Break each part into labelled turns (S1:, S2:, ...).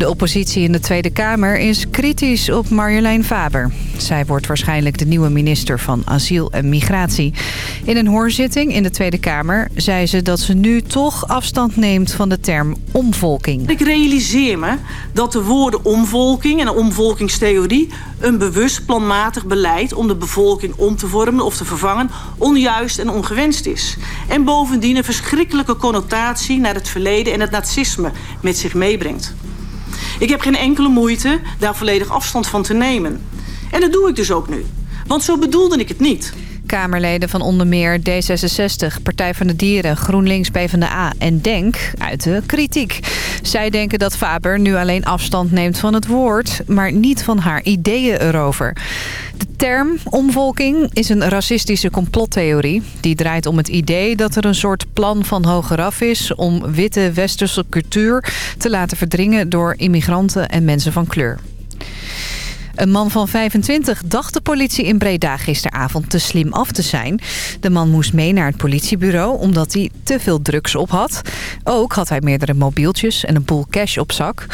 S1: De oppositie in de Tweede Kamer is kritisch op Marjolein Faber. Zij wordt waarschijnlijk de nieuwe minister van Asiel en Migratie. In een hoorzitting in de Tweede Kamer zei ze dat ze nu toch afstand neemt van de term omvolking.
S2: Ik realiseer me dat de woorden omvolking en omvolkingstheorie... een bewust planmatig beleid om de bevolking om te vormen of te vervangen... onjuist en ongewenst is. En bovendien een verschrikkelijke connotatie naar het verleden en het nazisme met zich meebrengt. Ik heb geen enkele moeite daar volledig afstand van te nemen. En dat doe ik dus ook nu. Want zo bedoelde ik het niet.
S1: Kamerleden van onder meer D66, Partij van de Dieren, GroenLinks, PvdA en DENK uiten kritiek. Zij denken dat Faber nu alleen afstand neemt van het woord, maar niet van haar ideeën erover. De term omvolking is een racistische complottheorie. Die draait om het idee dat er een soort plan van hogeraf is... om witte westerse cultuur te laten verdringen door immigranten en mensen van kleur. Een man van 25 dacht de politie in Breda gisteravond te slim af te zijn. De man moest mee naar het politiebureau omdat hij te veel drugs op had. Ook had hij meerdere mobieltjes en een boel cash op zak.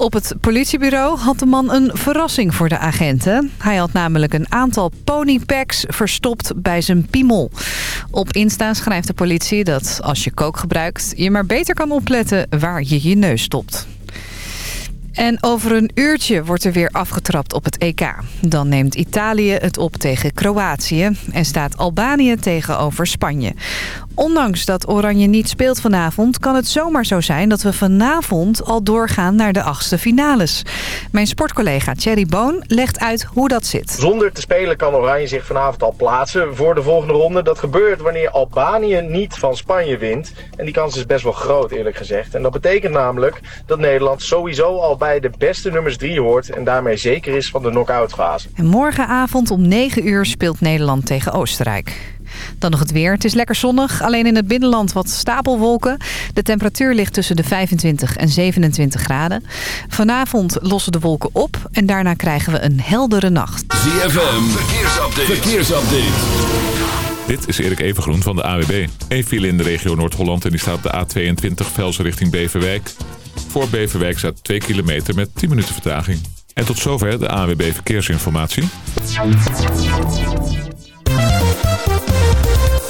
S1: Op het politiebureau had de man een verrassing voor de agenten. Hij had namelijk een aantal ponypacks verstopt bij zijn piemel. Op Insta schrijft de politie dat als je kook gebruikt... je maar beter kan opletten waar je je neus stopt. En over een uurtje wordt er weer afgetrapt op het EK. Dan neemt Italië het op tegen Kroatië en staat Albanië tegenover Spanje. Ondanks dat Oranje niet speelt vanavond... kan het zomaar zo zijn dat we vanavond al doorgaan naar de achtste finales. Mijn sportcollega Thierry Boon legt uit hoe dat zit.
S3: Zonder te spelen kan Oranje zich vanavond al plaatsen voor de volgende ronde. Dat gebeurt wanneer Albanië niet van Spanje wint. En die kans is best wel groot eerlijk gezegd. En dat betekent namelijk dat Nederland sowieso al bij de beste nummers 3 hoort... en daarmee zeker is van de knock-out fase.
S1: En morgenavond om 9 uur speelt Nederland tegen Oostenrijk. Dan nog het weer. Het is lekker zonnig. Alleen in het binnenland wat stapelwolken. De temperatuur ligt tussen de 25 en 27 graden. Vanavond lossen de wolken op. En daarna krijgen we een heldere nacht.
S4: ZFM. Verkeersupdate. Verkeersupdate. Dit is Erik Evengroen van de AWB. Een file in de regio Noord-Holland en die staat op de A22 Velsen richting Beverwijk. Voor Beverwijk staat 2 kilometer met 10 minuten vertraging. En tot zover de AWB Verkeersinformatie.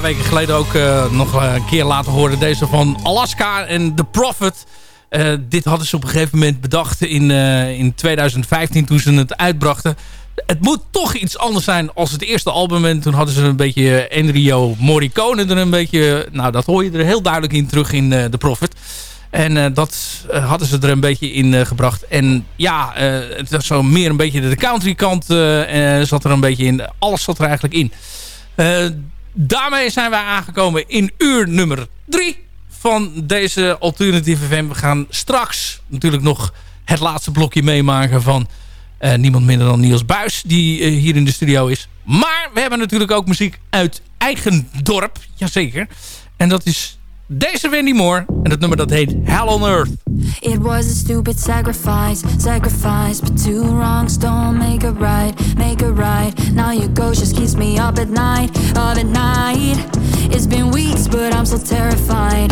S5: Weken geleden ook eh, nog een keer laten horen. Deze van Alaska en The Prophet. Eh, dit hadden ze op een gegeven moment bedacht in, eh, in 2015 toen ze het uitbrachten. Het moet toch iets anders zijn als het eerste album. En toen hadden ze een beetje Enrio Morricone er een beetje... Nou, dat hoor je er heel duidelijk in terug in eh, The Prophet. En eh, dat eh, hadden ze er een beetje in eh, gebracht. En ja, eh, het was zo meer een beetje de country kant eh, eh, zat er een beetje in. Alles zat er eigenlijk in. Daarmee zijn wij aangekomen in uur nummer drie van deze Alternative FM. We gaan straks natuurlijk nog het laatste blokje meemaken van eh, niemand minder dan Niels Buis, die eh, hier in de studio is. Maar we hebben natuurlijk ook muziek uit eigen dorp, jazeker. En dat is deze Wendy Moore. En het nummer dat heet Hell on Earth.
S6: It was a stupid sacrifice, sacrifice, but two wrongs don't make it right, make it right. Now your ghost just keeps me up at night, up at night. It's been weeks, but I'm still terrified.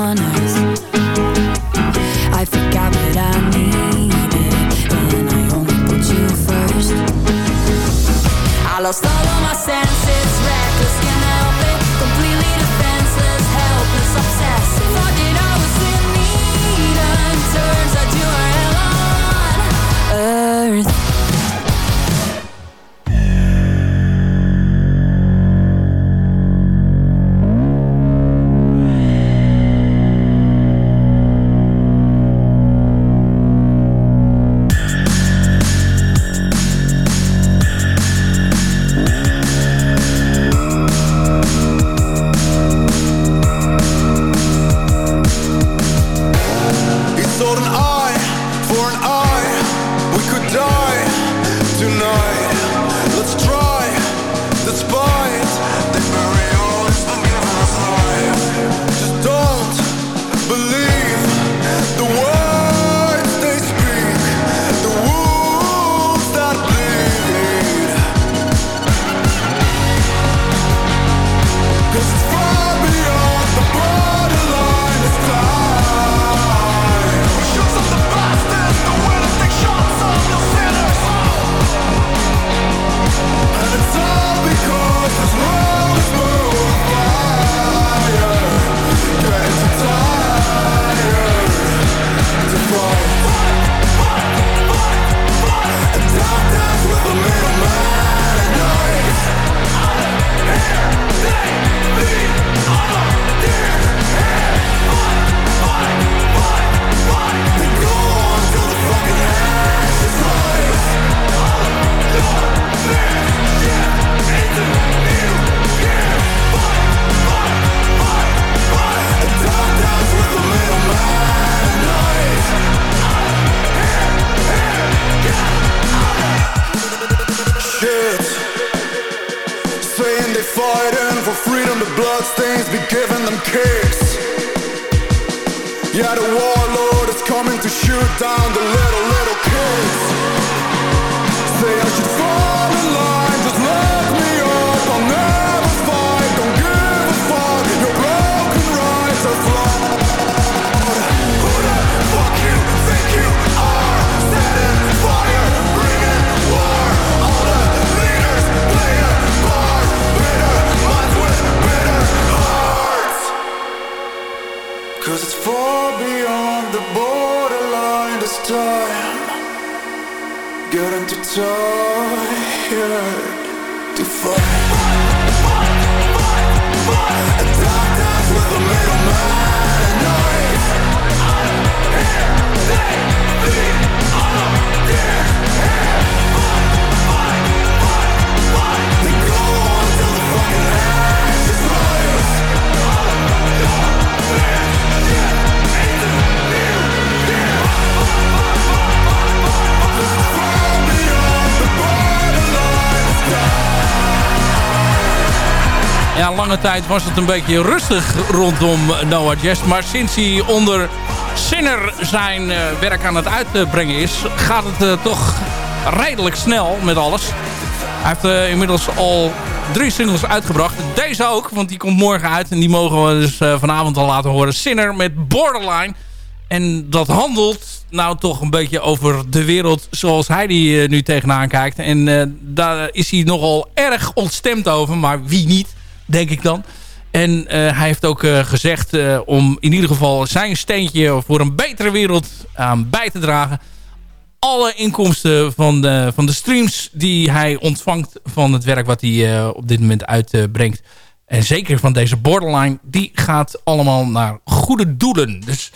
S6: on
S5: tijd was het een beetje rustig rondom Noah Jazz. Maar sinds hij onder Sinner zijn eh, werk aan het uitbrengen is... gaat het eh, toch redelijk snel met alles. Hij heeft eh, inmiddels al drie singles uitgebracht. Deze ook, want die komt morgen uit. En die mogen we dus vanavond al laten horen. Sinner met Borderline. En dat handelt nou toch een beetje over de wereld zoals hij die nu tegenaan kijkt. En daar is hij nogal erg ontstemd over. Maar wie niet, denk ik dan. En eh, hij heeft ook eh, gezegd eh, om in ieder geval zijn steentje voor een betere wereld aan bij te dragen. Alle inkomsten van de, van de streams die hij ontvangt van het werk wat hij op dit moment uitbrengt. en zeker van deze borderline, die gaat allemaal naar goede doelen. Dus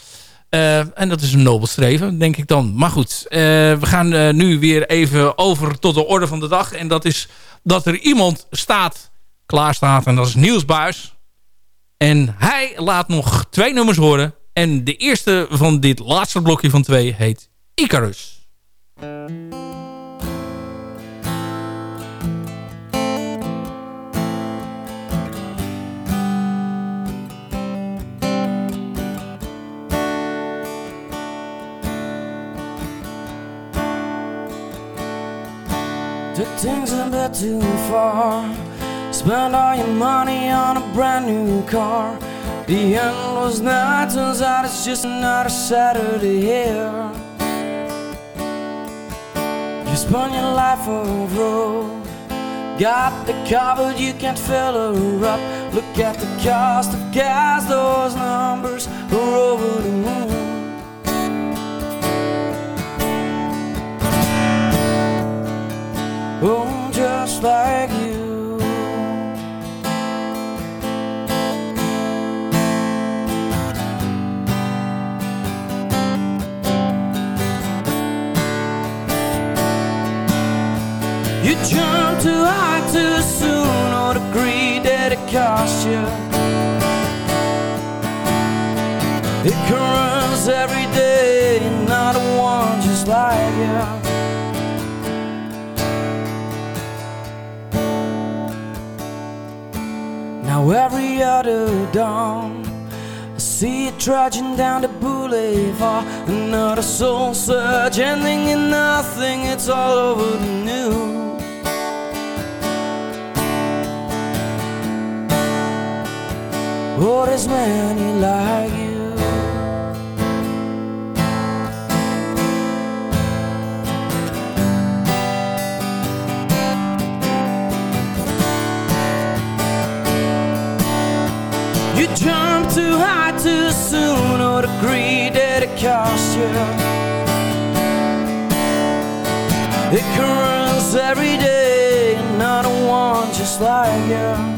S5: en dat is een nobel streven, denk ik dan. Maar goed, we gaan nu weer even over tot de orde van de dag. En dat is dat er iemand staat, klaar staat. En dat is Niels Buis. En hij laat nog twee nummers horen. En de eerste van dit laatste blokje van twee heet Icarus.
S7: Took things bit too far. Spent all your money on a brand new car. The end was now, turns out it's just another Saturday here. You spun your life on the road. Got the car, but you can't fill her up. Look at the cost of gas, those numbers are over the moon. Oh, just like you. You jump too high too soon, or the greed that it cost you. It corrupts every day, not a one just like you. Now every other dawn I see you trudging down the boulevard Another soul surge ending in nothing It's all over the news Oh, there's many like you You jump too high too soon or the greed that it cost you. It runs every day, another one just like you.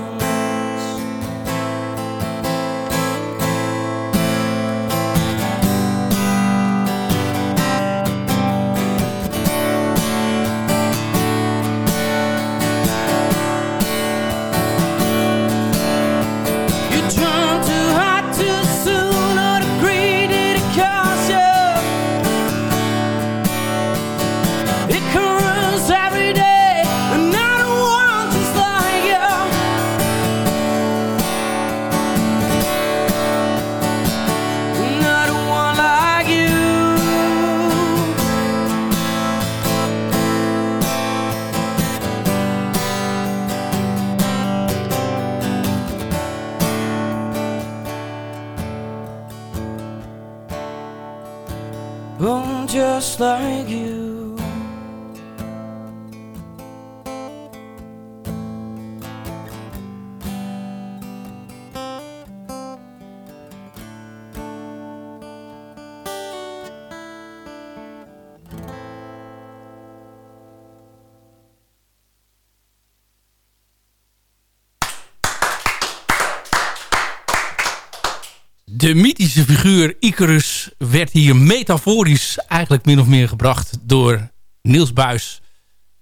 S5: De mythische figuur Icarus werd hier metaforisch eigenlijk min of meer gebracht door Niels Buis.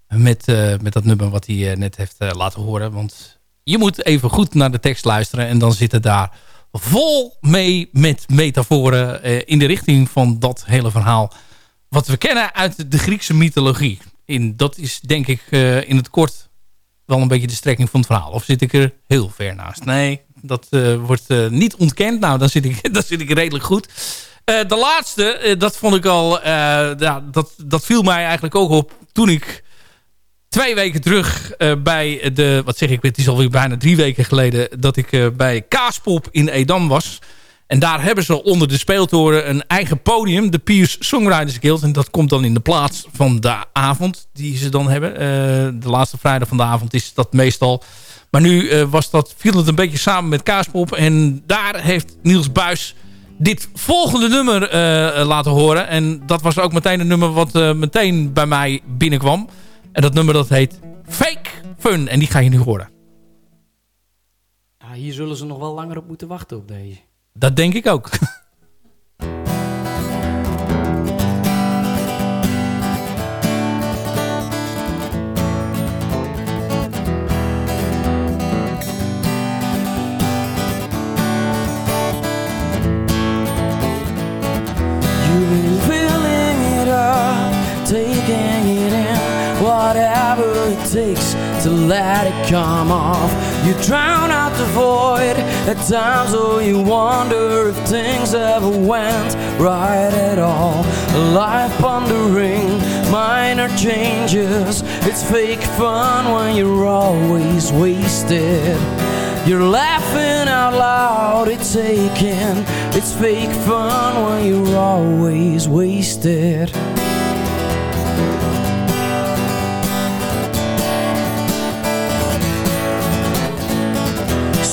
S5: Met, eh, met dat nummer wat hij eh, net heeft eh, laten horen. Want je moet even goed naar de tekst luisteren. En dan zit het daar vol mee met metaforen in de richting van dat hele verhaal. Wat we kennen uit de Griekse mythologie. En dat is denk ik in het kort wel een beetje de strekking van het verhaal. Of zit ik er heel ver naast? Nee, dat eh, wordt eh, niet ontkend. Nou, dan zit ik, dan zit ik redelijk goed. Eh, de laatste, dat vond ik al... ja, dat, dat viel mij eigenlijk ook op toen ik twee weken terug bij de... Wat zeg ik, het is alweer bijna drie weken geleden... dat ik bij Kaaspop in Edam was... En daar hebben ze onder de speeltoren een eigen podium. De Piers Songwriters Guild. En dat komt dan in de plaats van de avond die ze dan hebben. De laatste vrijdag van de avond is dat meestal. Maar nu eh, was dat, viel het een beetje samen met Kaaspop. En daar heeft Niels Buis dit volgende nummer eh, laten horen. En dat was ook meteen een nummer wat eh, meteen bij mij binnenkwam. En dat nummer dat heet Fake Fun. En die ga je nu horen.
S7: Ja, hier zullen ze nog wel langer op moeten wachten op deze.
S5: Dat denk ik ook.
S7: whatever it takes to let it come off. You drown out the void at times, or you wonder if things ever went right at all. Life pondering, minor changes. It's fake fun when you're always wasted. You're laughing out loud, it's aching. It's fake fun when you're always wasted.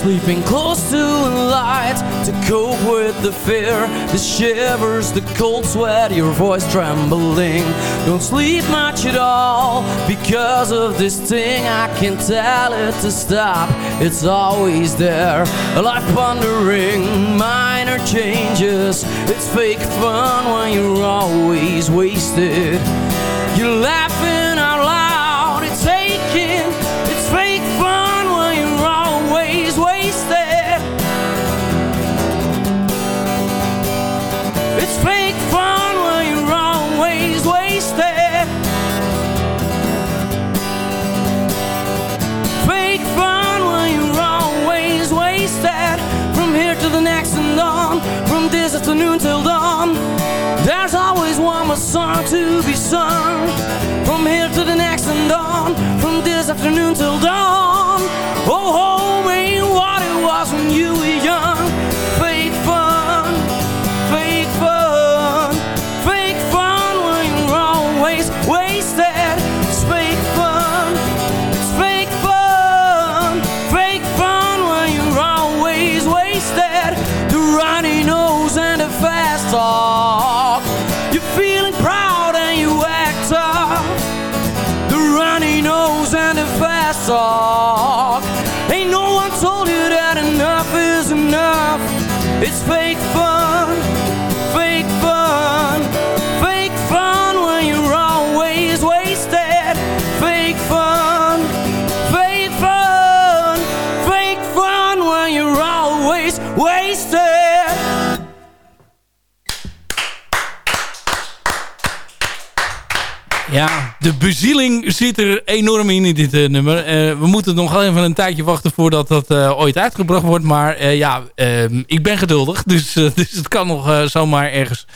S7: Sleeping close to a light to cope with the fear, the shivers, the cold sweat, your voice trembling. Don't sleep much at all because of this thing. I can tell it to stop, it's always there. A Life pondering, minor changes. It's fake fun when you're always wasted. You're laughing more song to be sung. From here to the next and on, from this afternoon till dawn. Oh, oh hold me what it was when you were young.
S5: De bezieling zit er enorm in in dit eh, nummer. Eh, we moeten nog even een tijdje wachten voordat dat eh, ooit uitgebracht wordt. Maar ja, ehm, ik ben geduldig. Dus, dus het kan nog zomaar ergens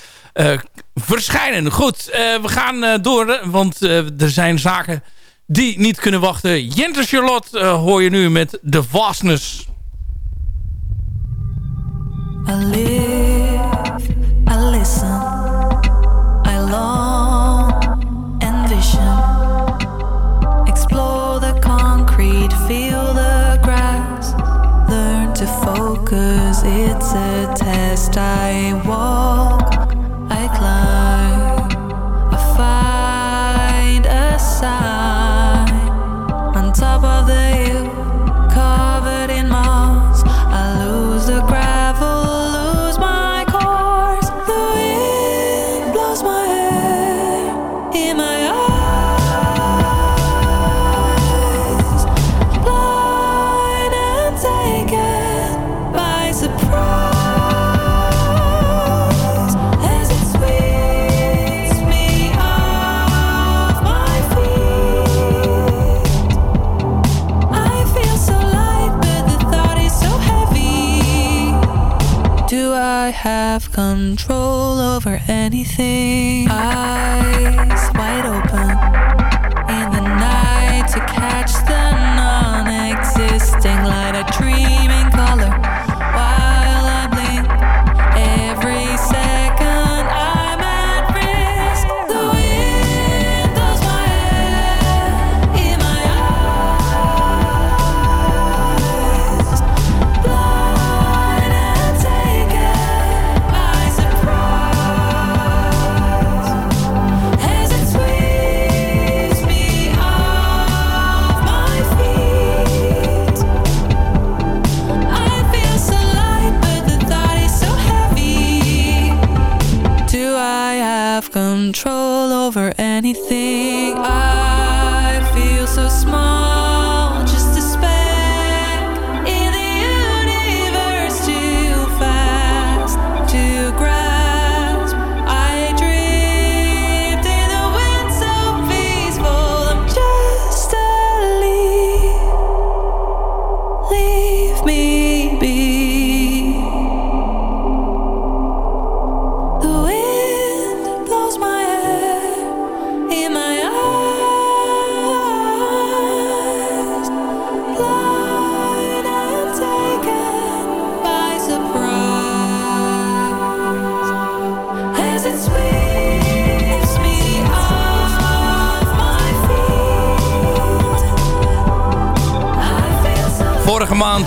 S5: verschijnen. Goed, we gaan door. Want er zijn zaken die niet kunnen wachten. Jente Charlotte hoor je nu met The Vastness.
S6: I focus, it's a test. I walk, have control over anything? Eyes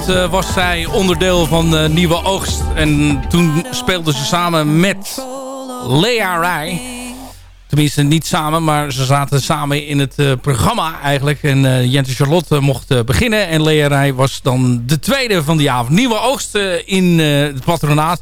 S5: eh, was zij onderdeel van eh, Nieuwe Oogst. En toen speelde ze samen met Lea Rai. Tenminste, niet samen, maar ze zaten samen in het eh, programma eigenlijk. En Jente Charlotte mocht beginnen. En Lea Rai was dan de tweede van die avond. Nieuwe Oogst in het patronaat.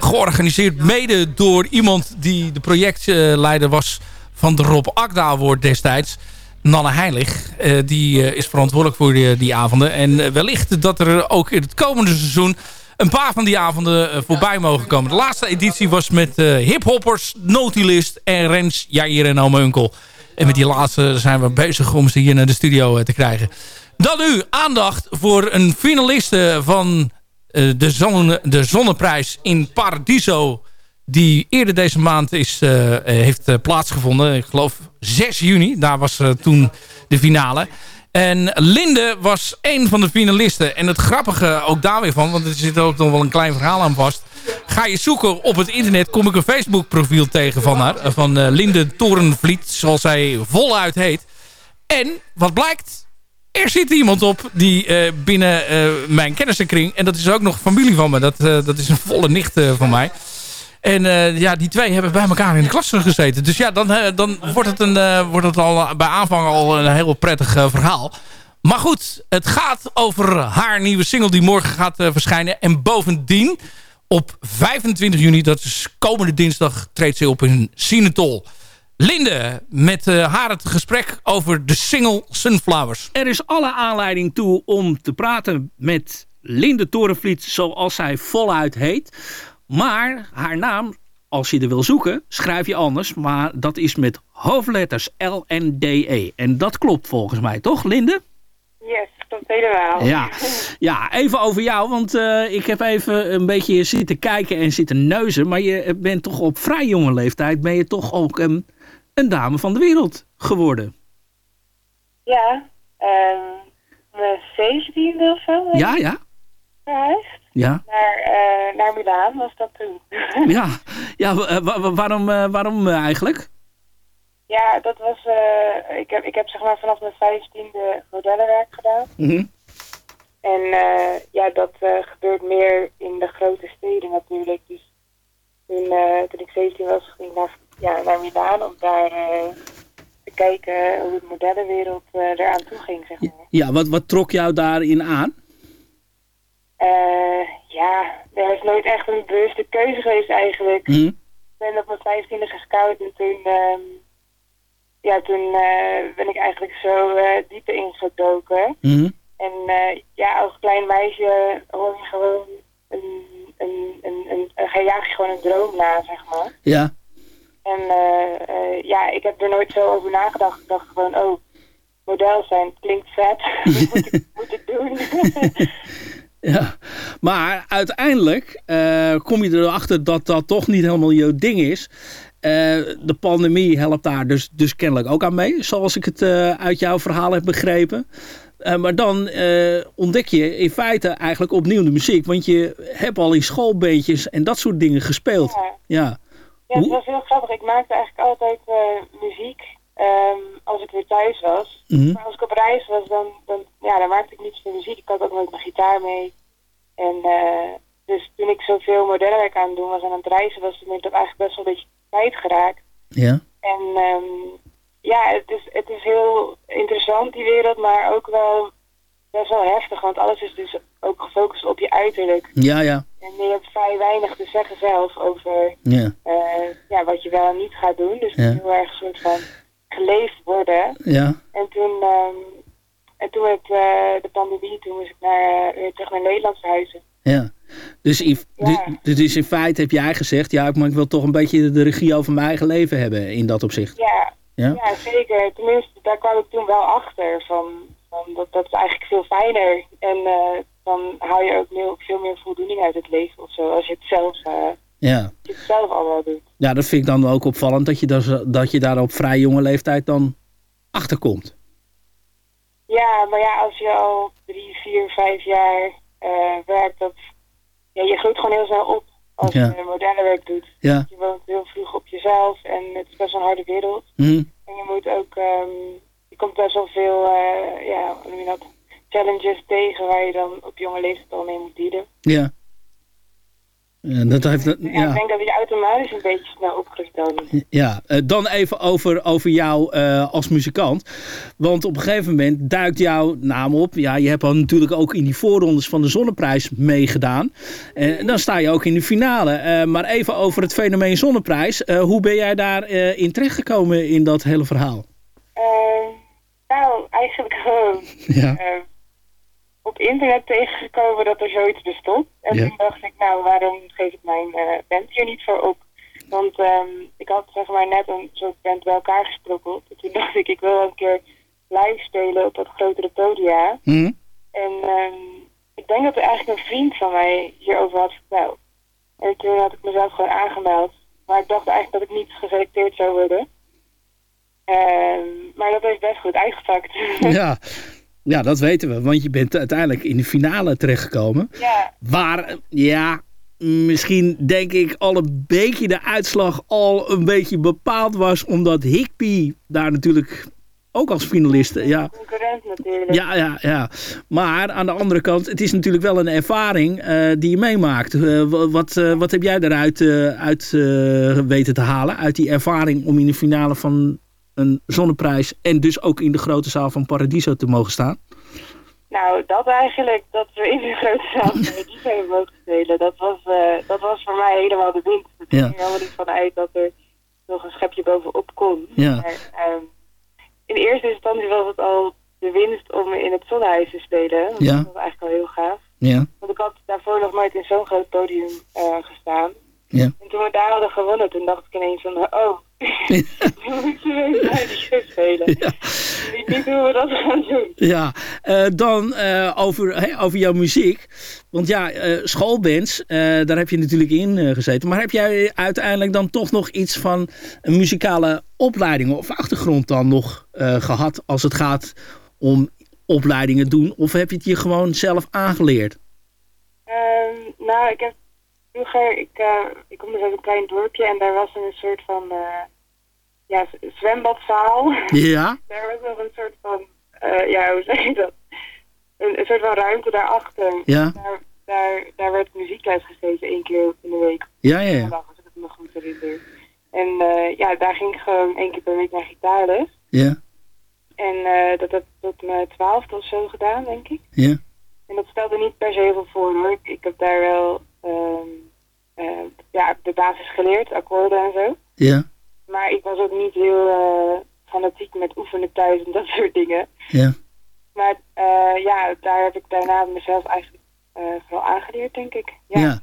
S5: georganiseerd mede door iemand die de projectleider was van de Rob Akda destijds. Nanne Heilig. die is verantwoordelijk voor die, die avonden. En wellicht dat er ook in het komende seizoen een paar van die avonden voorbij mogen komen. De laatste editie was met hiphoppers, Notulist en Rens, Jair en Ome Unkel. En met die laatste zijn we bezig om ze hier naar de studio te krijgen. Dan nu aandacht voor een finaliste van de, zon, de Zonneprijs in Paradiso. Die eerder deze maand is, heeft plaatsgevonden. Ik geloof 6 juni. Daar was toen de finale. En Linde was een van de finalisten. En het grappige ook daar weer van, want er zit ook nog wel een klein verhaal aan vast. Ga je zoeken op het internet, kom ik een Facebook profiel tegen van haar. Van Linde Torenvliet, zoals zij voluit heet. En wat blijkt, er zit iemand op die binnen uh, mijn kennissenkring... en dat is ook nog familie van me, dat, dat is een volle nicht van mij... En uh, ja, die twee hebben bij elkaar in de klas gezeten. Dus ja, dan, uh, dan wordt, het een, uh, wordt het al bij aanvang al een heel prettig verhaal. Maar goed, het gaat over haar nieuwe single die morgen gaat verschijnen. En bovendien, op 25 juni, dat is komende dinsdag, treedt ze op in Sinetol. Linde, met haar het gesprek over de single Sunflowers.
S8: Er is alle aanleiding toe om te praten met Linde Torenvliet, zoals zij voluit heet. Maar haar naam, als je er wil zoeken, schrijf je anders. Maar dat is met hoofdletters L en D E. En dat klopt volgens mij, toch Linde?
S9: Yes, klopt helemaal.
S8: Ja, ja even over jou, want uh, ik heb even een beetje zitten kijken en zitten neuzen. Maar je bent toch op vrij jonge leeftijd, ben je toch ook een, een dame van de wereld geworden?
S9: Ja, um, zeventiende of zo.
S8: Ja, ja.
S9: Verhuisd.
S8: Ja.
S9: Naar, uh, naar Milaan was dat toen.
S8: ja, ja waarom, uh, waarom eigenlijk?
S9: Ja, dat was... ik, heb, ik heb zeg maar vanaf mijn vijftiende modellenwerk gedaan.
S8: Mm -hmm.
S9: En ja, dat gebeurt meer in de grote steden natuurlijk. Dus toen, toen ik 17 was, ging ik naar, ja, naar Milaan om daar te kijken hoe de modellenwereld eraan toe ging, zeg maar.
S8: Ja, wat, wat trok jou daarin aan?
S9: Uh, ja, er is nooit echt een bewuste keuze geweest eigenlijk.
S8: Mm.
S9: Ik ben op mijn vijftiende gescout en toen, um, ja, toen uh, ben ik eigenlijk zo uh, diepe ingedoken.
S8: Mm.
S9: En ja, als klein meisje hoor je gewoon een, een, een, een, een, jaag je gewoon een droom na, zeg maar.
S8: Ja.
S9: En ja, ik heb er nooit zo over nagedacht. Ik dacht gewoon, oh, model zijn klinkt vet. dat moet ik, moet ik doen.
S8: Ja, maar uiteindelijk uh, kom je erachter dat dat toch niet helemaal jouw ding is. Uh, de pandemie helpt daar dus, dus kennelijk ook aan mee, zoals ik het uh, uit jouw verhaal heb begrepen. maar dan ontdek je in feite eigenlijk opnieuw de muziek, want je hebt al in schoolbeentjes en dat soort dingen gespeeld.
S9: Ja,
S8: ja.
S9: ja het was heel grappig. Ik maakte eigenlijk altijd muziek um, als ik weer thuis was.
S8: Mm -hmm.
S9: Maar als ik op reis was, dan, dan, ja, dan maakte ik niet zoveel muziek. Ik had ook nooit mijn gitaar mee. En uh, dus toen ik zoveel modellenwerk aan het doen was en aan het reizen was, toen ben ik dat eigenlijk best wel een beetje kwijtgeraakt.
S8: Ja.
S9: En um, ja, het is, het is heel interessant die wereld, maar ook wel best wel heftig, want alles is dus ook gefocust op je uiterlijk.
S8: Ja, ja.
S9: En je hebt vrij weinig te zeggen zelf over
S8: ja.
S9: Uh, ja, wat je wel en niet gaat doen. Dus
S8: ja.
S9: het heel erg een soort van geleefd worden.
S8: Ja.
S9: En toen, um, en toen met uh, de pandemie, toen moest ik naar, weer terug naar Nederland verhuizen.
S8: Ja. Dus in,
S9: ja.
S8: dus in feite heb jij gezegd, ja, maar ik wil toch een beetje de regie over mijn eigen leven hebben in dat opzicht.
S9: Ja,
S8: ja?
S9: ja zeker. Tenminste, daar kwam ik toen wel achter. Van, van dat, dat is eigenlijk veel fijner. En uh, dan haal je ook veel, veel meer voldoening uit het leven of zo. Als je het zelf, uh,
S8: ja.
S9: je het zelf allemaal doet.
S8: Ja, dat vind ik dan ook opvallend dat je, dat, dat je daar op vrij jonge leeftijd dan achter komt.
S9: Ja, maar ja, als je al drie, vier, vijf jaar uh, werkt, dat, ja, je groeit gewoon heel snel op als
S8: Ja.
S9: je modellenwerk doet.
S8: Ja.
S9: Je woont heel vroeg op jezelf en het is best een harde wereld.
S8: Mhm.
S9: En je moet ook, ehm, je komt best wel veel, eh, ja, hoe noem je dat, challenges tegen waar je dan op jonge leeftijd al mee moet dealen.
S8: Ja. En dat heeft,
S9: Ja, ik
S8: ja.
S9: denk dat je automatisch een beetje snel opgroeit dan.
S8: Ja, eh, dan even over, over jou eh, als muzikant. Want op een gegeven moment duikt jouw naam op. Ja, je hebt natuurlijk ook in die voorrondes van de Zonneprijs meegedaan. En dan sta je ook in de finale. Eh, maar even over het fenomeen Zonneprijs. Eh, hoe ben jij daarin in terechtgekomen in dat hele verhaal?
S9: Eh, nou, eigenlijk
S8: Ja.
S9: Op internet tegengekomen dat er zoiets bestond. En
S8: Ja.
S9: toen dacht ik, nou, waarom geef ik mijn eh, band hier niet voor op? Want ehm, ik had zeg maar net een soort band bij elkaar gesprokkeld. En toen dacht ik, ik wil wel een keer live spelen op wat grotere podia.
S8: Hm?
S9: En ehm, ik denk dat er eigenlijk een vriend van mij hierover had verteld. En toen had ik mezelf gewoon aangemeld. Maar ik dacht eigenlijk dat ik niet geselecteerd zou worden. Ehm, maar dat heeft best goed uitgepakt.
S8: Ja. Ja, dat weten we. Want je bent uiteindelijk in de finale terechtgekomen.
S9: ja,
S8: Waar, ja, misschien denk ik al een beetje de uitslag al een beetje bepaald was. Omdat Higby daar natuurlijk ook als finalist... Ja,
S9: concurrent natuurlijk.
S8: ja, ja, ja. Maar aan de andere kant, het is natuurlijk wel een ervaring eh, die je meemaakt. Eh, wa- wat, eh, wat heb jij eh, uit, weten te halen? Uit die ervaring om in de finale van een zonneprijs... en dus ook in de grote zaal van Paradiso te mogen staan?
S9: Nou, dat eigenlijk, dat we in de grote zaal van hebben mogen spelen, dat was, eh, dat was voor mij helemaal de winst. Ik ging helemaal niet vanuit dat er nog een schepje bovenop kon.
S8: Ja.
S9: Maar, ehm, in eerste instantie was het al de winst om in het zonnehuis te spelen.
S8: Ja.
S9: Dat was eigenlijk al heel gaaf.
S8: Ja,
S9: Want ik had daarvoor nog nooit in zo'n groot podium eh, gestaan.
S8: Ja.
S9: En toen we daar hadden gewonnen, toen dacht ik ineens van, oh, nu moeten we bij show spelen. Ik weet niet hoe we dat gaan doen.
S8: Ja, eh, dan eh, over, over jouw muziek. Want ja, eh, schoolbands, daar heb je natuurlijk in gezeten. Maar heb jij uiteindelijk dan toch nog iets van een muzikale opleiding of achtergrond dan nog eh, gehad als het gaat om opleidingen doen? Of heb je het je gewoon zelf aangeleerd?
S9: Ehm, nou, ik heb vroeger, ik, eh, ik kom dus uit een klein dorpje en daar was een soort van eh, ja, zwembadzaal.
S8: Ja?
S9: daar was nog een soort van, eh, ja, hoe zeg je dat? Een, een soort van ruimte daarachter.
S8: Ja.
S9: Daar, daar, daar werd muziekles gegeven één keer in de week.
S8: Ja, ja, ja.
S9: Zondag, als ik het me goed herinner. En ja, daar ging ik gewoon één keer per week naar gitaarles.
S8: Ja,
S9: En dat heb ik tot mijn twaalfde of zo gedaan, denk ik.
S8: ja,
S9: En dat stelde niet per se heel veel voor hoor. Ik, ik heb daar wel ehm, eh, ja, de basis geleerd, akkoorden en zo.
S8: ja,
S9: Maar ik was ook niet heel eh, fanatiek met oefenen thuis en dat soort dingen.
S8: ja.
S9: Maar eh, ja, daar heb ik daarna mezelf eigenlijk eh, vooral aangeleerd, denk ik. Ja.
S8: Ja.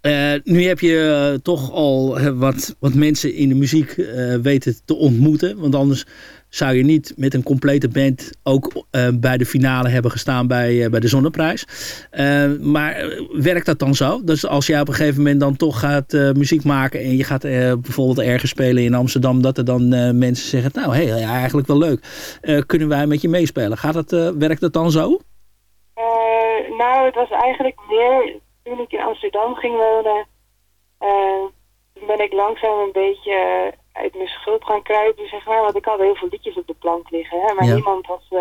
S8: Eh, nu heb je eh, toch al eh, wat, wat mensen in de muziek eh, weten te ontmoeten. Want anders zou je niet met een complete band ook eh, bij de finale hebben gestaan bij, eh, bij de Zonneprijs. Eh, maar werkt dat dan zo? Dus als jij op een gegeven moment dan toch gaat muziek maken en je gaat bijvoorbeeld ergens spelen in Amsterdam, dat er dan mensen zeggen, nou hé, ja, eigenlijk wel leuk. Kunnen wij met je meespelen? Gaat dat, werkt dat dan zo?
S9: Nou, het was eigenlijk meer toen ik in Amsterdam ging wonen. ben ik langzaam een beetje uit mijn schulp gaan kruipen, zeg maar. Want ik had heel veel liedjes op de plank liggen, hè, maar
S8: Ja.
S9: niemand, had, eh,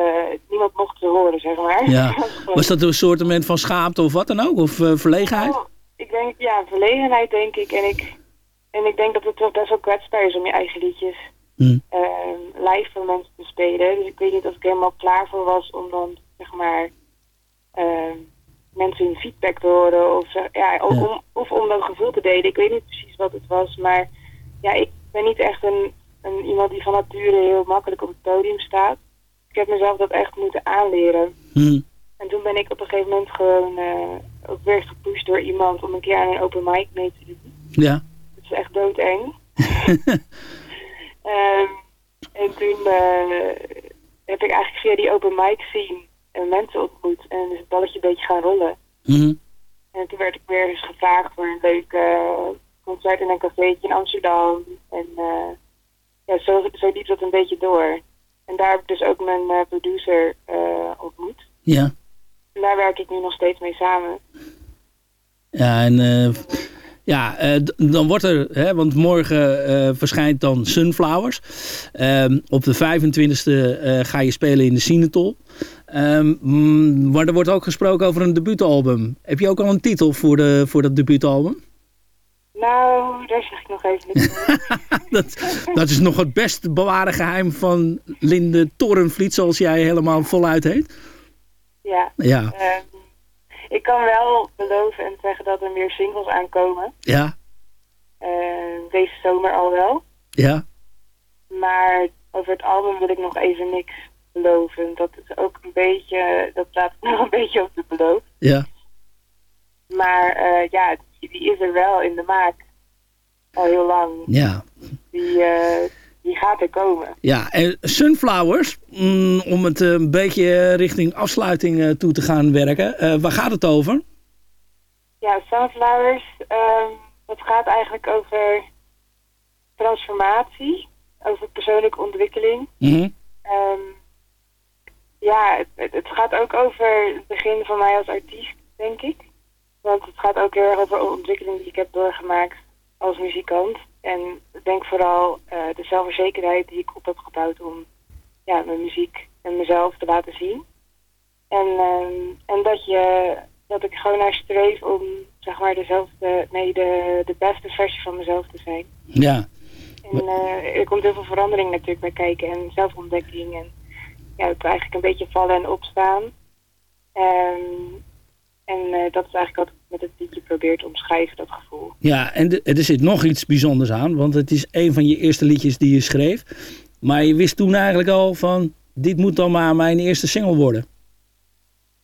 S9: niemand mocht ze horen, zeg maar.
S8: Ja.
S9: Was
S8: dat een soort van schaamte of wat dan ook? Of eh, verlegenheid?
S9: Oh, ik denk, ja, verlegenheid denk ik. En ik, en ik denk dat het toch best wel kwetsbaar is om je eigen liedjes
S8: Hm.
S9: ehm, live voor mensen te spelen. Dus ik weet niet of ik helemaal klaar voor was om dan, zeg maar, ehm, mensen hun feedback te horen. Of, Ja. Om, of om dat gevoel te delen. Ik weet niet precies wat het was, maar ja, ik ben niet echt een, een iemand die van nature heel makkelijk op het podium staat. Ik heb mezelf dat echt moeten aanleren.
S8: Hm.
S9: En toen ben ik op een gegeven moment gewoon eh, ook weer gepusht door iemand om een keer aan een open mic mee te doen.
S8: Ja.
S9: Dat is echt doodeng. Ehm, en toen eh, heb ik eigenlijk via die open mic scene eh, mensen ontmoet. En is het balletje een beetje gaan rollen.
S8: Hm.
S9: En toen werd ik weer eens gevraagd voor een leuk eh, concert in een cafeetje in Amsterdam. En eh, ja, zo, zo liep dat een beetje door. En daar heb ik dus ook mijn eh, producer eh, ontmoet.
S8: Ja.
S9: En daar werk ik nu nog steeds mee samen.
S8: Ja, en Ja, dan wordt er, hè, want morgen verschijnt dan Sunflowers. Ehm, op de 25e eh, ga je spelen in de Sinetol. Ehm, mm, maar er wordt ook gesproken over een debuutalbum. Heb je ook al een titel voor, de, voor dat debuutalbum?
S9: Nou, daar zeg ik nog even niks over.
S8: dat, dat is nog het best bewaren geheim van Linde Torenvliet, zoals jij helemaal voluit heet.
S9: Ja.
S8: Ja.
S9: Ehm, ik kan wel beloven en zeggen dat er meer singles aankomen.
S8: Ja,
S9: Ehm, deze zomer al wel.
S8: ja,
S9: Maar over het album wil ik nog even niks beloven. Dat is ook een beetje, dat staat nog een beetje op de beloof.
S8: ja.
S9: Maar eh, ja, die, die is er wel in de maak. Al heel lang.
S8: Ja,
S9: Die, eh, die gaat er komen.
S8: ja. En Sunflowers, mm, om het eh, een beetje richting afsluiting eh, toe te gaan werken. waar gaat het over?
S9: Ja, Sunflowers, ehm dat gaat eigenlijk over transformatie. Over persoonlijke ontwikkeling.
S8: Mhm.
S9: Ehm, ja, het, het gaat ook over het begin van mij als artiest, denk ik. Want het gaat ook heel erg over de ontwikkeling die ik heb doorgemaakt als muzikant. En ik denk vooral eh, de zelfverzekerdheid die ik op heb gebouwd om ja, mijn muziek en mezelf te laten zien. En, ehm, en dat, je, dat ik gewoon naar streef om zeg maar dezelfde, nee, de, de beste versie van mezelf te zijn.
S8: Ja,
S9: En eh, er komt heel veel verandering natuurlijk bij kijken en zelfontdekking. En ja, het eigenlijk een beetje vallen en opstaan. Ehm, en eh, dat is eigenlijk wat ik met het liedje probeer te omschrijven, dat gevoel.
S8: ja en de- er zit nog iets bijzonders aan. Want het is een van je eerste liedjes die je schreef. Maar je wist toen eigenlijk al van... Dit moet dan maar mijn eerste single worden.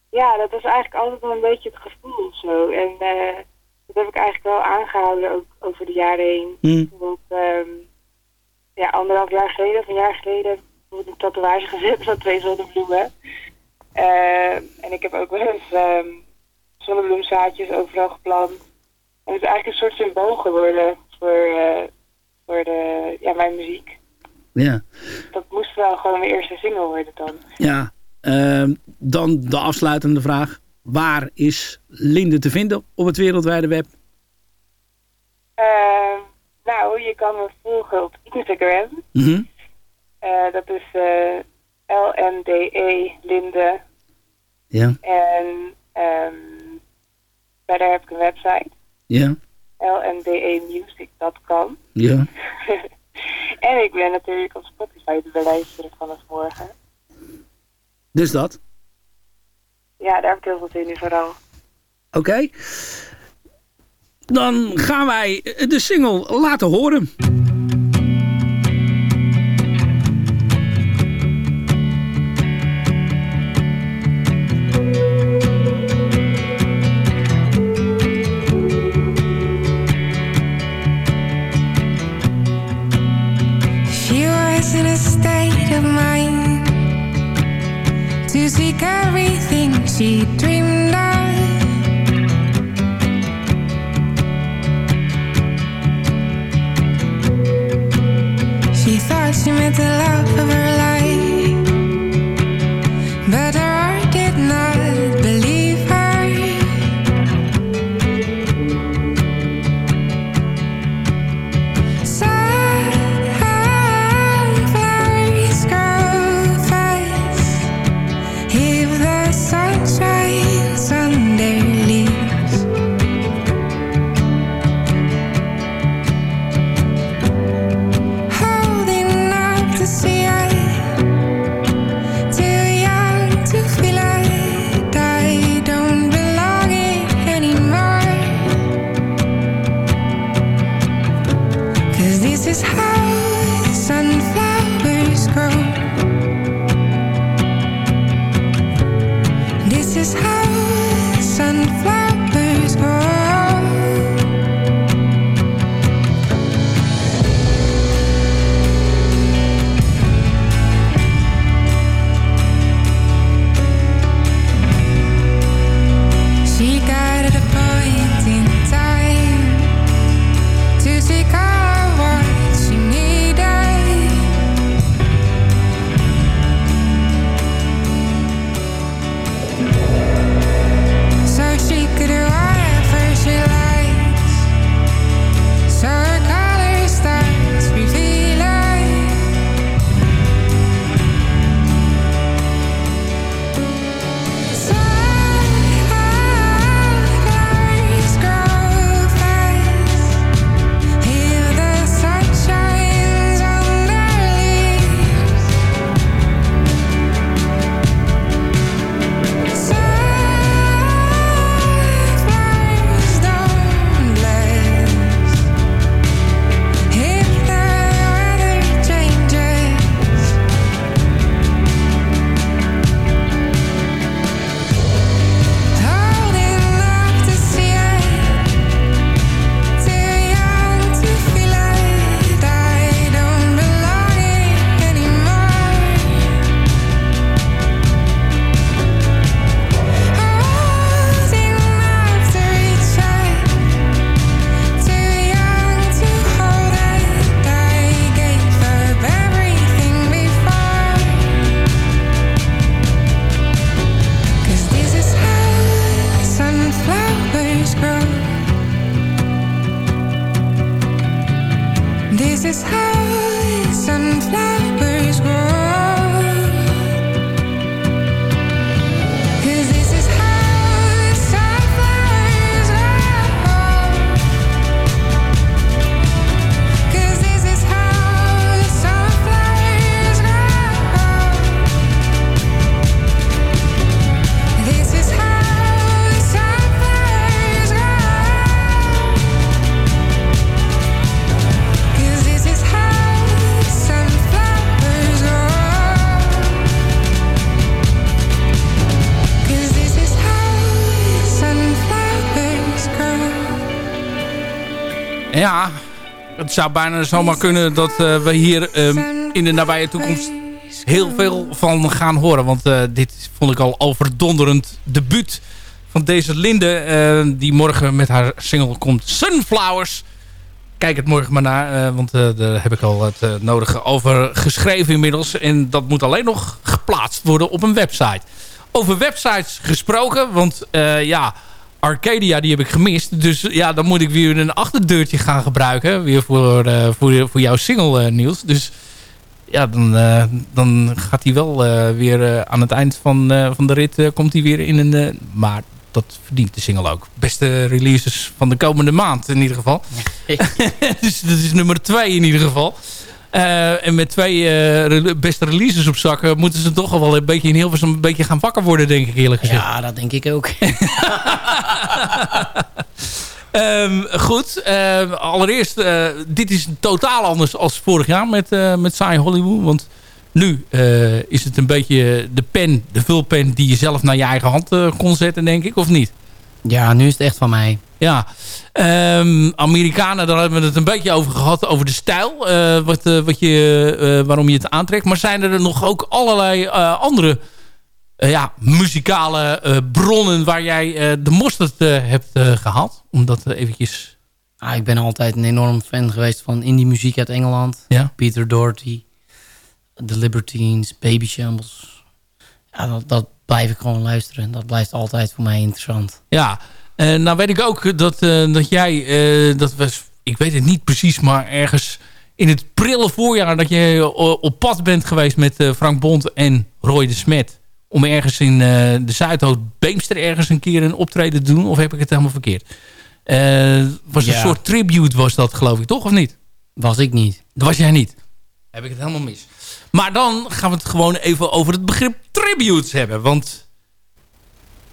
S9: Ja, dat was eigenlijk altijd wel een beetje het gevoel zo. En eh, dat heb ik eigenlijk wel aangehouden ook over de jaren heen. Bijvoorbeeld, ehm, ja, anderhalf jaar geleden of een jaar geleden heb ik bijvoorbeeld een tatoeage gezet van twee zonnebloemen. Eh, en ik heb ook wel eens ehm, zonnebloemzaadjes overal geplant. En het is eigenlijk een soort symbool geworden voor, eh, voor de, ja, mijn muziek.
S8: Ja.
S9: Dat moest wel gewoon mijn eerste single worden dan.
S8: Ja, ehm, dan de afsluitende vraag. Waar is Linde te vinden op het wereldwijde web?
S9: Eh, nou, je kan me volgen op Instagram.
S8: Mhm.
S9: Eh, dat is eh LNDE Linde.
S8: Ja,
S9: En ehm, verder heb ik een website.
S8: ja,
S9: lndemusic.com.
S8: ja.
S9: en ik ben natuurlijk op Spotify te beluisteren vanaf morgen.
S8: Dus dat.
S9: Ja, daar heb ik heel veel zin in vooral.
S8: Oké. Dan gaan wij de single laten horen.
S5: Het zou bijna zomaar kunnen dat eh, we hier ehm, in de nabije toekomst heel veel van gaan horen. Want eh, dit vond ik al overdonderend debuut van deze Linde. eh, die morgen met haar single komt Sunflowers. Kijk het morgen maar naar, want daar heb ik al het nodige over geschreven inmiddels. En dat moet alleen nog geplaatst worden op een website. Over websites gesproken, want ja... Arcadia, die heb ik gemist. Dus ja, dan moet ik weer een achterdeurtje gaan gebruiken. Weer voor, eh, voor, voor jouw single, eh, Niels. Dus ja, dan, eh, dan gaat hij wel weer aan het eind van, van de rit... komt hij weer in een... maar dat verdient de single ook. Beste releases van de komende maand in ieder geval. dus dat is nummer twee in ieder geval. Eh, en met twee eh, beste releases op zakken... moeten ze toch al wel een beetje in Hilversum een beetje gaan wakker worden, denk ik eerlijk gezegd.
S10: Ja, dat denk ik ook.
S5: Ehm, goed, ehm, allereerst, eh, dit is totaal anders als vorig jaar met, eh met Saai Hollywood. Want nu eh, is het een beetje de pen, de vulpen die je zelf naar je eigen hand eh, kon zetten, denk ik, of niet?
S10: Ja, nu is het echt van mij.
S5: Ja, Ehm, Amerikanen, daar hebben we het een beetje over gehad, over de stijl, eh, wat, eh, wat je, eh, waarom je het aantrekt. Maar zijn er nog ook allerlei andere ja, muzikale bronnen waar jij de mosterd hebt eh, gehaald? Om dat eh, eventjes...
S10: Ah, ik ben altijd een enorm fan geweest van indie muziek uit Engeland.
S5: Ja.
S10: Peter Doherty, The Libertines, Baby Shambles. Ja, dat, dat blijf ik gewoon luisteren. Dat blijft altijd voor mij interessant.
S5: Ja, eh, nou weet ik ook dat, eh, dat jij, eh, dat was, ik weet het niet precies, maar ergens in het prille voorjaar dat je op pad bent geweest met Frank Bond en Roy de Smet. Om ergens in de Zuidhoofd Beemster ergens een keer een optreden te doen. Of heb ik het helemaal verkeerd? Was een soort tribute was dat geloof ik, toch? Of niet?
S10: Was ik niet.
S5: Dat was jij niet. Heb ik het helemaal mis. Maar dan gaan we het gewoon even over het begrip tributes hebben. Want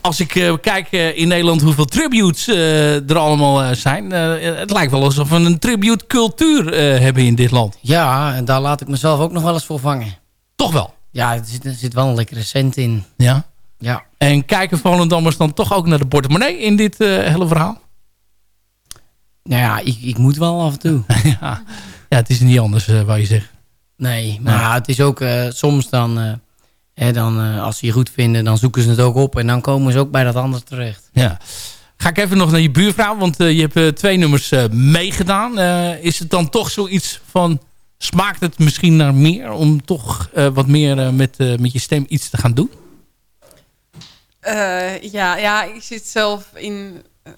S5: als ik eh, kijk eh, in Nederland hoeveel tributes eh, er allemaal zijn. het lijkt wel alsof we een tribute cultuur hebben in dit land.
S10: Ja, en daar laat ik mezelf ook nog wel eens voor vangen.
S5: Toch wel?
S10: Ja, er zit, er zit wel een lekkere cent in.
S5: Ja.
S10: Ja.
S5: En kijken Volendammers dan toch ook naar de portemonnee in dit hele verhaal?
S10: Nou ja, ik, ik moet wel af en toe.
S5: ja. ja, het is niet anders, wou je zeggen.
S10: Nee, maar het is ook soms dan... Hè, dan uh, als ze je goed vinden, dan zoeken ze het ook op. En dan komen ze ook bij dat andere terecht.
S5: Ja. Ga ik even nog naar je buurvrouw. Want uh, je hebt twee nummers meegedaan. is het dan toch zoiets van... Smaakt het misschien naar meer? Om toch wat meer met, met je stem iets te gaan doen?
S11: Uh, ja, ja, ik zit zelf in uh,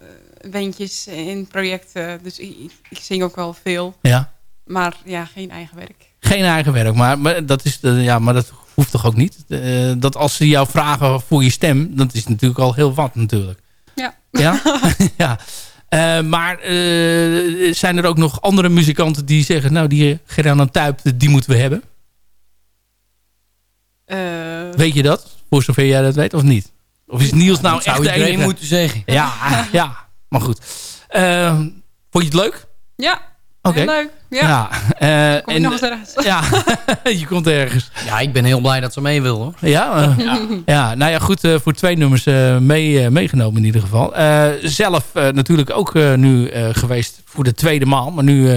S11: bandjes in projecten. Dus ik, ik, zing ook wel veel.
S5: Ja.
S11: Maar ja, geen eigen werk.
S5: Geen eigen werk, maar, maar, dat, is, uh, ja, maar dat hoeft toch ook niet? Uh, dat als ze jou vragen voor je stem, dat is natuurlijk al heel wat natuurlijk.
S11: Ja.
S5: Ja? ja. Uh, maar uh, zijn er ook nog andere muzikanten die zeggen... nou, die Gerana Tuip, die moeten we hebben?
S11: Uh,
S5: weet je dat? Voor zover jij dat weet, of niet? Of is Niels nou
S10: dat
S5: echt
S10: zou
S5: de enige?
S10: moeten zeggen.
S5: Ja, ja maar goed. Uh, vond je het leuk?
S11: Ja,
S5: okay.
S11: leuk. Ja,
S5: ja
S11: uh, kom en, nog eens ergens.
S5: Ja, je komt ergens.
S10: Ja, ik ben heel blij dat ze mee wil hoor.
S5: Ja, uh, ja. ja. nou ja, goed, uh, voor twee nummers uh, mee, meegenomen in ieder geval. zelf natuurlijk ook nu geweest voor de tweede maal, maar nu...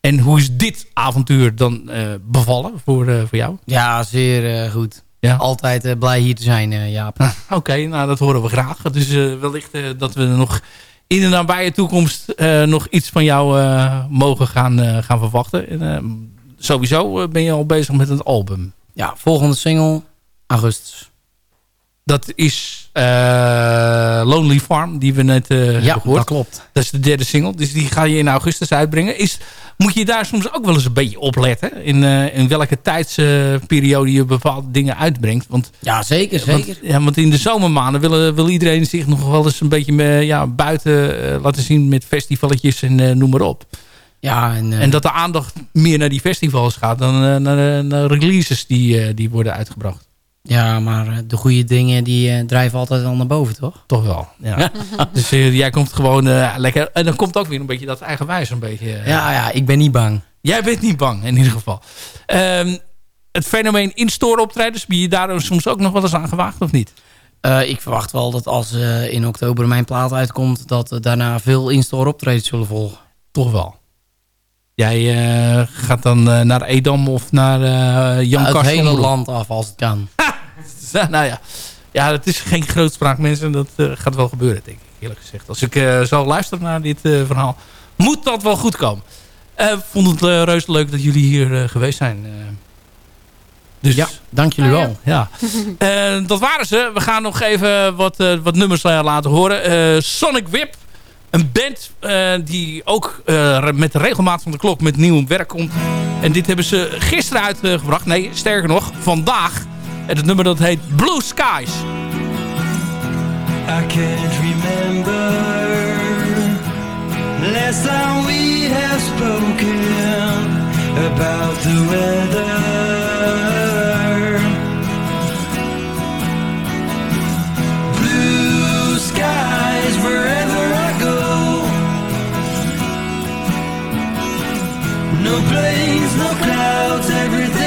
S5: en hoe is dit avontuur dan bevallen voor, voor jou?
S10: Ja, zeer goed. Ja. Altijd blij hier te zijn, Jaap.
S5: Oké, okay, nou dat horen we graag. Dus wellicht dat we nog in de nabije toekomst uh, nog iets van jou uh, mogen gaan, uh, gaan verwachten. En, sowieso ben je al bezig met het album.
S10: Ja, volgende single, augustus.
S5: Dat is eh, Lonely Farm, die we net eh hebben gehoord.
S10: dat klopt.
S5: Dat is de derde single. Dus die ga je in augustus uitbrengen. Is, moet je daar soms ook wel eens een beetje opletten? In, eh, in welke tijdsperiode je bepaalde dingen uitbrengt? Want,
S10: Ja, zeker,
S5: want,
S10: zeker.
S5: ja, want in de zomermaanden wil, wil iedereen zich nog wel eens een beetje me- ja, buiten eh, laten zien met festivaletjes en eh, noem maar op.
S10: Ja, en, eh,
S5: En dat de aandacht meer naar die festivals gaat dan eh, naar, naar releases die, eh, die worden uitgebracht.
S10: Ja, maar eh, de goede dingen die eh, drijven altijd wel naar boven, toch?
S5: Toch wel, ja. dus eh, jij komt gewoon lekker... En dan komt ook weer een beetje dat eigenwijs een beetje...
S10: Ja, ja, ik ben niet bang.
S5: Jij bent niet bang, in ieder geval. Ehm, het fenomeen in-store optredens, ben je daar soms ook nog wel eens aan gewaagd, of niet?
S10: Ik verwacht wel dat als in oktober mijn plaat uitkomt... dat daarna veel in-store optredens zullen volgen.
S5: Toch wel. Jij gaat dan naar Edam of naar Jan
S10: het
S5: Karsten?
S10: hele land af als het kan.
S5: nou ja. Ja, het is geen grootspraak, mensen. Dat eh, gaat wel gebeuren, denk ik, eerlijk gezegd. Als ik eh zo luister naar dit eh, verhaal, moet dat wel goed komen. Ik vond het reuze leuk dat jullie hier geweest zijn. dus,
S10: Ja, dank jullie wel.
S5: Ja. Eh, dat waren ze. We gaan nog even wat, wat nummers laten horen. Sonic Whip. Een band die ook met de regelmaat van de klok met nieuw werk komt. En dit hebben ze gisteren uitgebracht. Nee, sterker nog, vandaag. En het nummer dat heet Blue Skies.
S12: I can't remember last time we have spoken about the weather. Blue skies wherever I go. No planes, no clouds, everything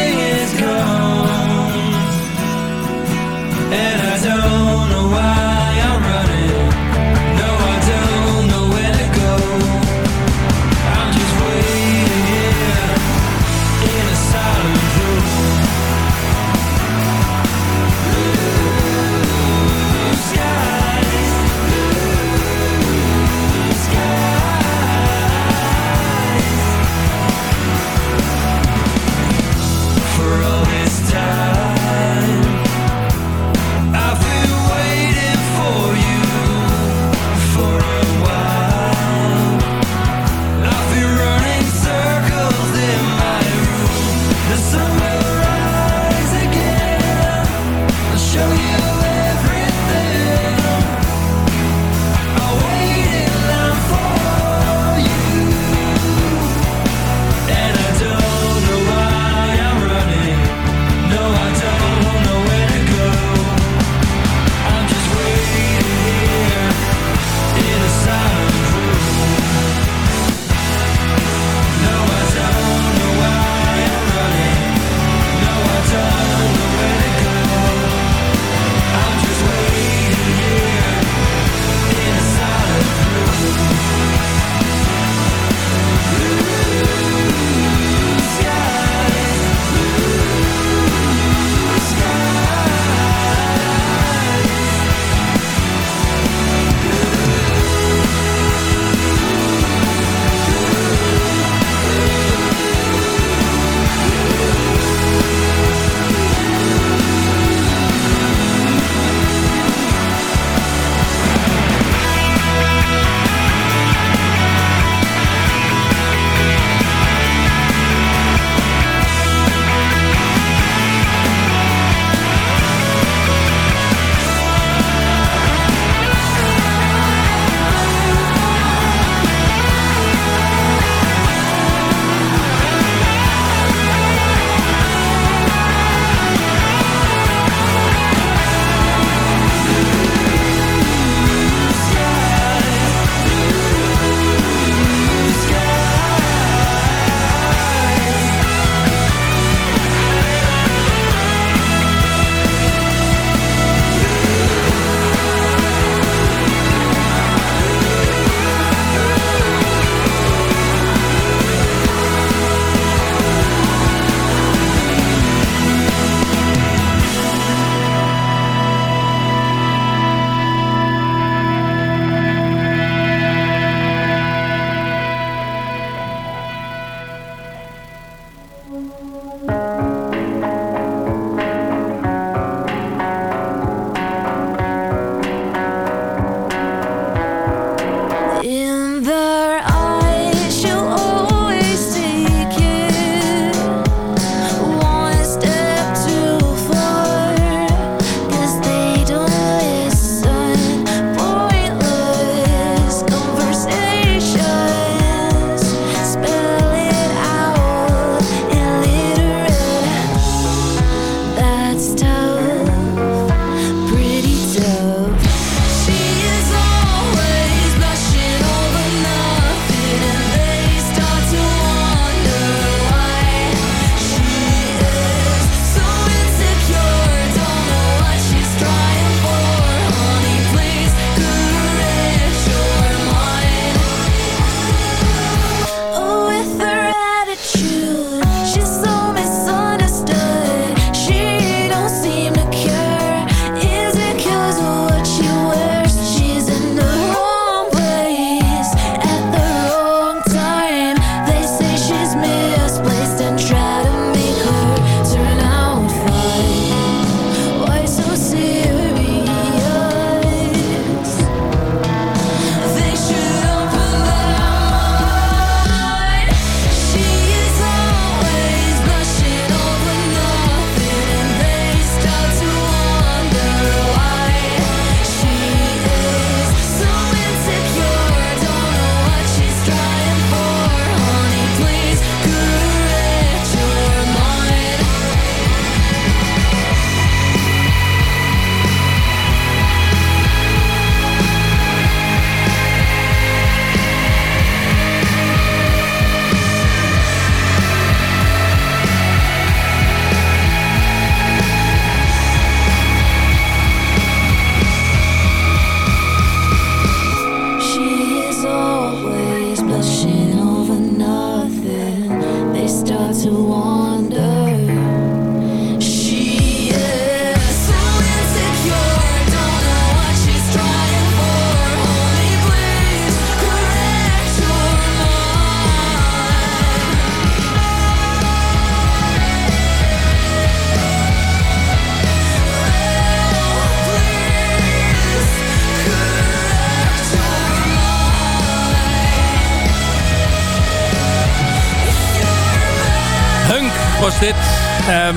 S12: And I don't know why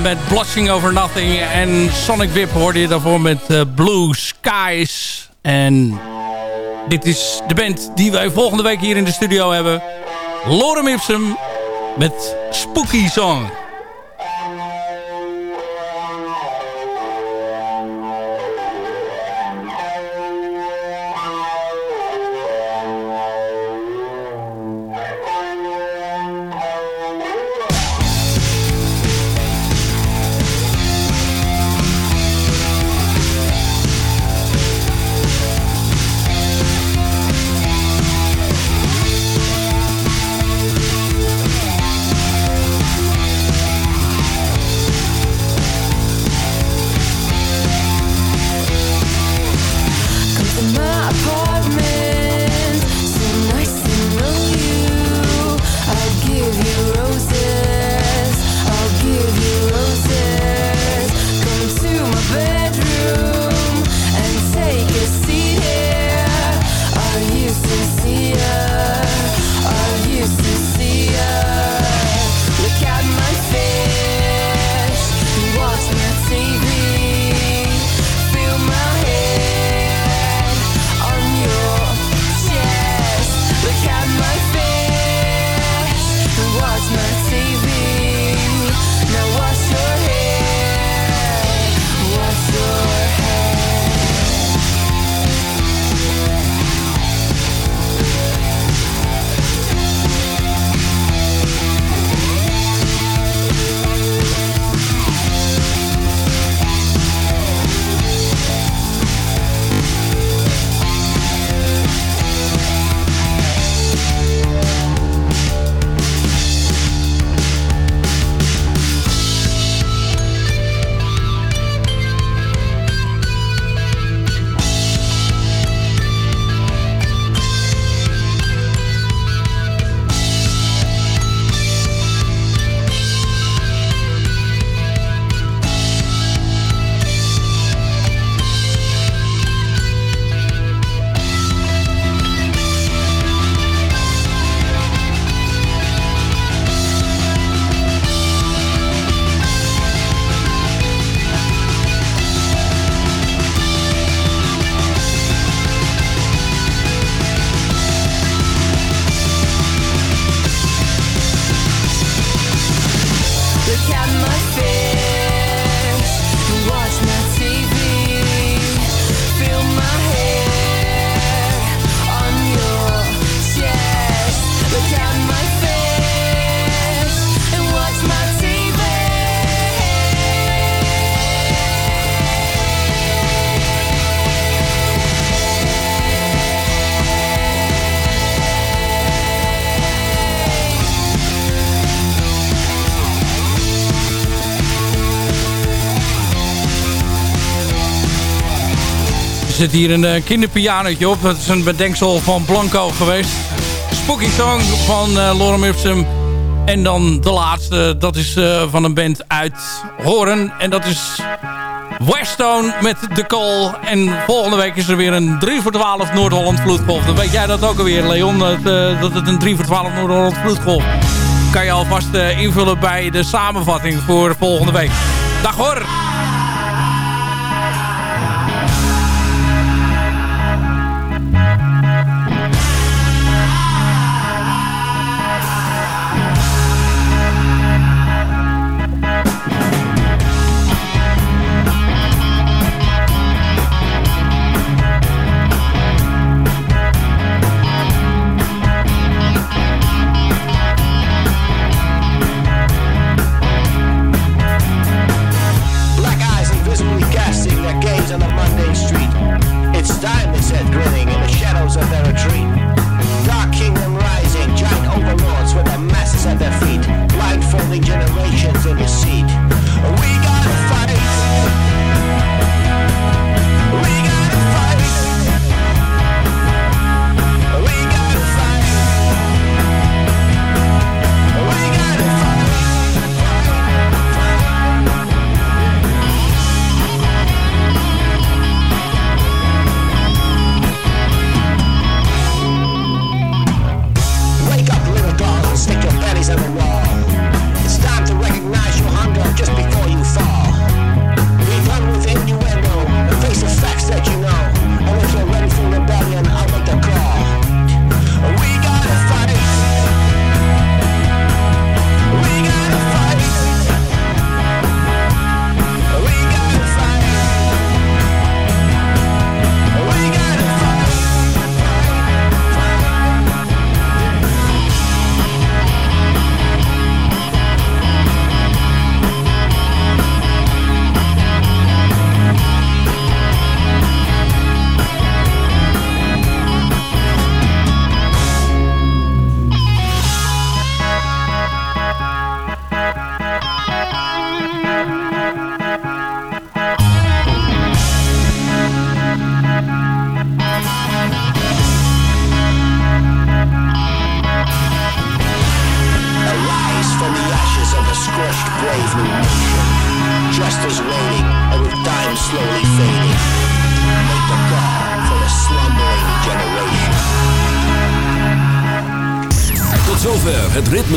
S5: met Blushing Over Nothing. En Sonic Whip hoorde je daarvoor met eh, Blue Skies. En dit is de band die wij volgende week hier in de studio hebben. Lorem Ipsum met Spooky Song.
S13: Zit hier een uh, kinderpianootje op. Dat is een bedenksel van Blanco geweest. Spooky Song van uh, Lorem Ipsum. En dan de laatste, dat is uh, van een band uit Horen. En dat is Westone met The Call. En volgende week is er weer een 3 voor 12 Noord-Holland vloedgolf. Dan weet jij dat ook alweer, Leon, dat, uh, dat het een 3 voor 12 Noord-Holland vloedgolf kan je alvast invullen bij de samenvatting voor volgende week. Dag hoor!